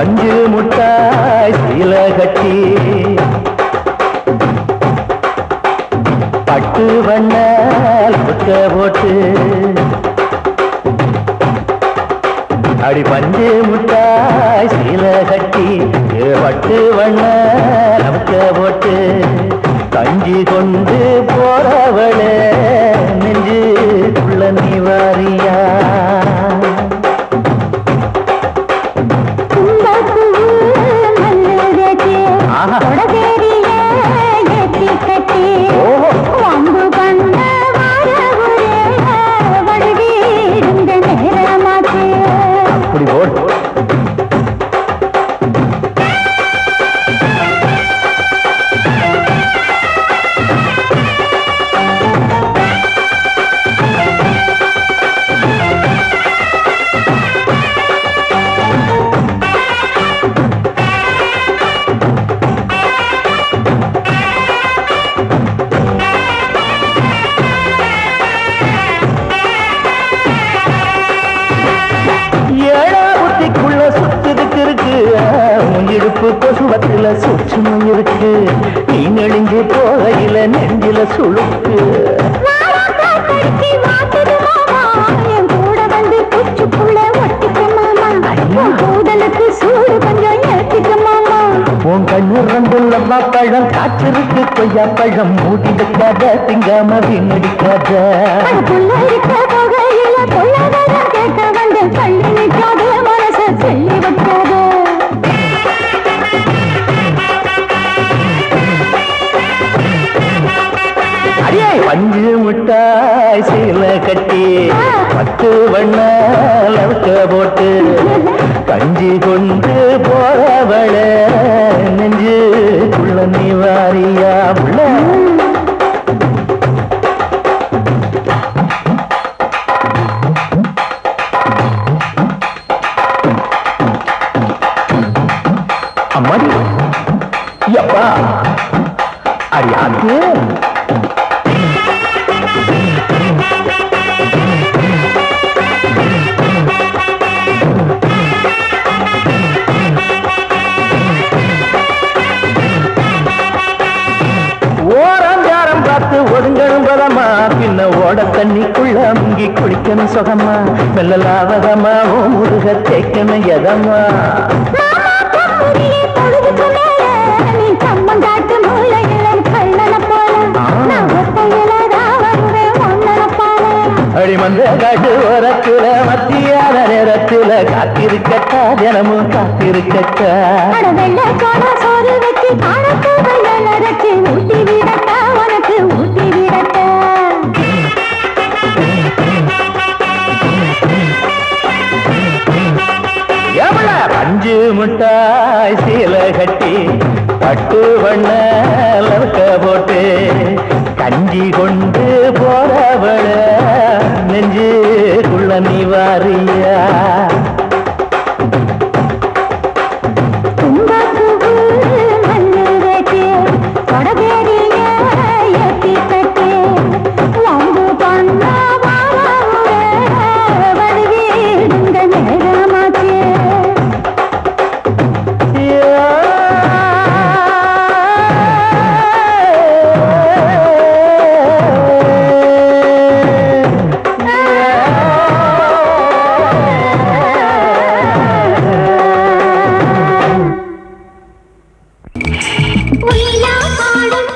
பஞ்சு முட்டாய் சீல கட்டி. பட்டு வண்ணால் புக்க போட்டு. அடி பஞ்சு முட்டாய் சீல கட்டி. பட்டு வண்ண நமக்க போட்டு. இடுப்பு கொசுவத்துல சூட்சமும் இருக்கு. நீ நெளிஞ்சு போகையில நெஞ்சில மாமா. உன் கண்ணு ரெண்டுள்ளம்மா பழம் காற்றிருக்கு கொய்யா பழம் மூடி வைக்காத திங்காம வீணடிக்காத. பஞ்சு முட்டாய் சீல கட்டி பத்து வண்ண லவுக்க போட்டு கஞ்சி கொண்டு போறவள நெஞ்சு உள்ள நிவாரியா உள்ள. அம்மாடி. எப்பா அறியாது ஓராஞ்சாரம் பின்ன ஓட தண்ணிக்குள்ள முங்கி குளிக்கணும் சுகமா மெல்லலாவதமா ஓ முருக தேக்கணும் எதமா காட்டு ஓரத்துல மத்தியான நேரத்துல காத்திருக்கட்டா தினமும் காத்திருக்கட்டா. சோறு வச்சு காணத்து நரைச்சு ஊட்டி விடட்டா உனக்கு ஊட்டி விடட்டா. எவ்வள பஞ்சு முட்டாய் சீல கட்டி பட்டு வண்ண லவுக்க போட்டு கஞ்சி கொண்டு நெஞ்சுக்குள்ள உயிலா பாடும்